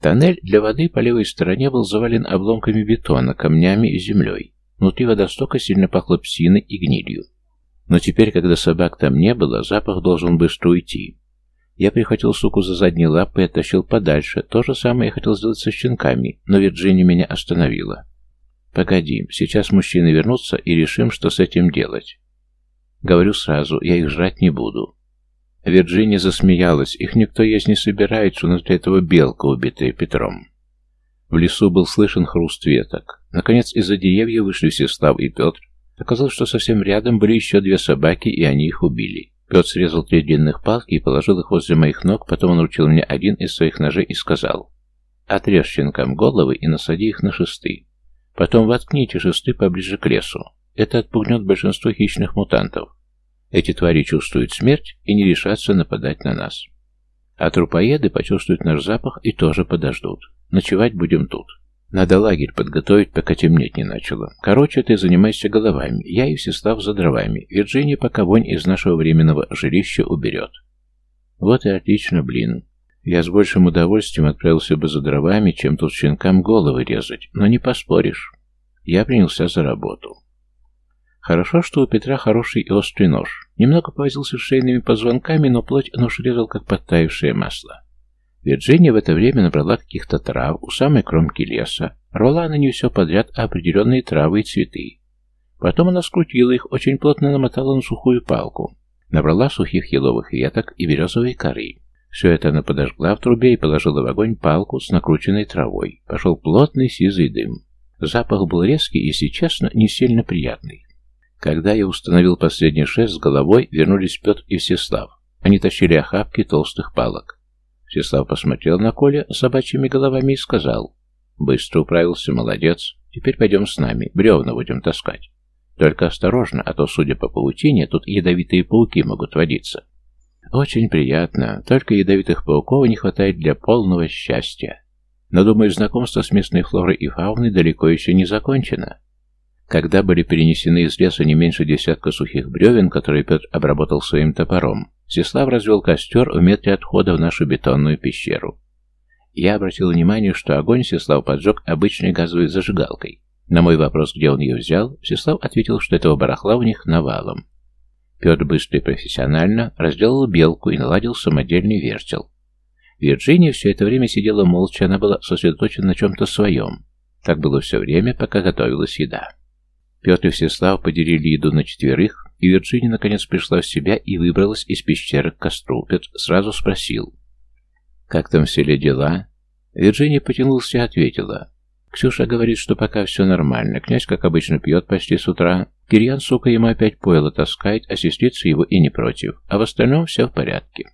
Тоннель для воды по левой стороне был завален обломками бетона, камнями и землей. Внутри водостока сильно пахло псиной и гнилью. Но теперь, когда собак там не было, запах должен быстро уйти. Я прихватил суку за задние лапы и оттащил подальше. То же самое я хотел сделать со щенками, но Вирджиния меня остановила. «Погоди, сейчас мужчины вернутся и решим, что с этим делать». Говорю сразу, я их жрать не буду. Вирджиния засмеялась. Их никто есть не собирается, но для этого белка, убитая Петром. В лесу был слышен хруст веток. Наконец из-за деревьев вышли Всеслав и Петр. Оказалось, что совсем рядом были еще две собаки, и они их убили. Петр срезал три длинных палки и положил их возле моих ног, потом он вручил мне один из своих ножей и сказал «Отрежь щенкам головы и насади их на шесты. Потом воткните шесты поближе к лесу. Это отпугнет большинство хищных мутантов. Эти твари чувствуют смерть и не решатся нападать на нас. А трупоеды почувствуют наш запах и тоже подождут. Ночевать будем тут. Надо лагерь подготовить, пока темнеть не начало. Короче, ты занимайся головами. Я и Всеслав за дровами. Вирджиния пока вонь из нашего временного жилища уберет. Вот и отлично, блин. Я с большим удовольствием отправился бы за дровами, чем тут щенкам головы резать, но не поспоришь. Я принялся за работу. Хорошо, что у Петра хороший и острый нож. Немного повозился шейными позвонками, но плоть нож резал, как подтаявшее масло. Вирджиния в это время набрала каких-то трав у самой кромки леса, рвала на нее все подряд, определенные травы и цветы. Потом она скрутила их, очень плотно намотала на сухую палку. Набрала сухих еловых веток и березовой коры. Все это она подожгла в трубе и положила в огонь палку с накрученной травой. Пошел плотный сизый дым. Запах был резкий и, если честно, не сильно приятный. Когда я установил последний шест с головой, вернулись Петр и Всеслав. Они тащили охапки толстых палок. Всеслав посмотрел на Коля собачьими головами и сказал. «Быстро управился, молодец. Теперь пойдем с нами, бревна будем таскать. Только осторожно, а то, судя по паутине, тут ядовитые пауки могут водиться». «Очень приятно. Только ядовитых пауков не хватает для полного счастья. Но, думаю, знакомство с местной флорой и фауной далеко еще не закончено». Когда были перенесены из леса не меньше десятка сухих бревен, которые Петр обработал своим топором, Сеслав развел костер в метре от входа в нашу бетонную пещеру. Я обратил внимание, что огонь Сеслав поджег обычной газовой зажигалкой. На мой вопрос, где он ее взял, Сеслав ответил, что этого барахла у них навалом. Петр быстро и профессионально разделал белку и наладил самодельный вертел. Вирджиния все это время сидела молча, она была сосредоточена на чем-то своем. Так было все время, пока готовилась еда. Петр и Всеслав поделили еду на четверых, и Вирджиния наконец пришла в себя и выбралась из пещеры к костру. Петр сразу спросил, «Как там в селе дела?» Вирджиния потянулась и ответила, «Ксюша говорит, что пока все нормально. Князь, как обычно, пьет почти с утра. Кирьян, сука, ему опять пойло таскает, а сестрица его и не против. А в остальном все в порядке».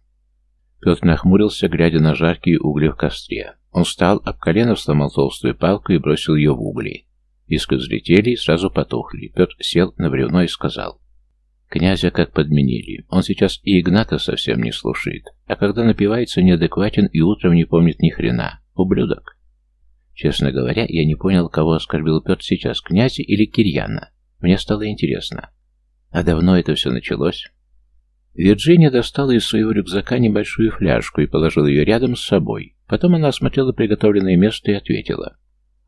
Петр нахмурился, глядя на жаркие угли в костре. Он встал, об колено сломал толстую палку и бросил ее в угли. Искры взлетели и сразу потухли. Петр сел на бревно и сказал. Князя как подменили. Он сейчас и Игната совсем не слушает. А когда напивается, неадекватен и утром не помнит ни хрена. Ублюдок. Честно говоря, я не понял, кого оскорбил Петр сейчас, князя или Кирьяна. Мне стало интересно. А давно это все началось? Вирджиния достала из своего рюкзака небольшую фляжку и положила ее рядом с собой. Потом она осмотрела приготовленное место и ответила.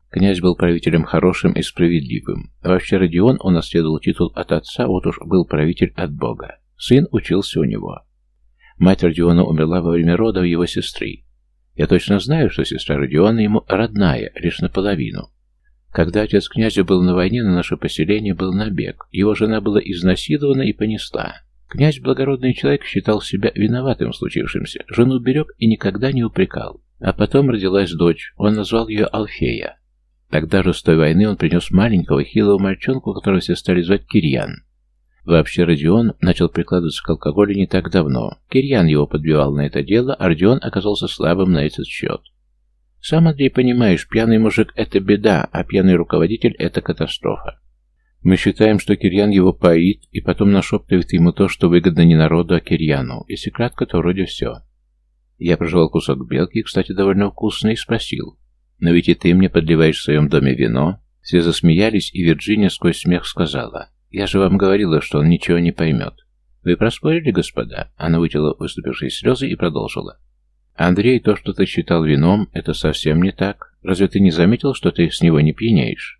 Князь был правителем хорошим и справедливым. вообще Родион унаследовал титул от отца, вот уж был правитель от Бога. Сын учился у него. Мать Родиона умерла во время родов его сестры. Я точно знаю, что сестра Родиона ему родная, лишь наполовину. Когда отец князя был на войне, на наше поселение был набег. Его жена была изнасилована и понесла. Князь, благородный человек, считал себя виноватым в случившемся. Жену берег и никогда не упрекал. А потом родилась дочь. Он назвал ее Алфея. Тогда же с той войны он принес маленького хилого мальчонку, которого все стали звать Кирьян. Вообще Родион начал прикладываться к алкоголю не так давно. Кирьян его подбивал на это дело, а Родион оказался слабым на этот счет. Сам, Андрей, понимаешь, пьяный мужик – это беда, а пьяный руководитель – это катастрофа. Мы считаем, что Кирьян его поит, и потом нашептывает ему то, что выгодно не народу, а Кирьяну. Если кратко, то вроде все. Я прожевал кусок белки, кстати, довольно вкусный, и спросил. Но ведь и ты мне подливаешь в своем доме вино. Все засмеялись, и Вирджиния сквозь смех сказала. Я же вам говорила, что он ничего не поймет. Вы проспорили, господа? Она вытерла выступившие слезы и продолжила. «Андрей, то, что ты считал вином, это совсем не так. Разве ты не заметил, что ты с него не пьянеешь?»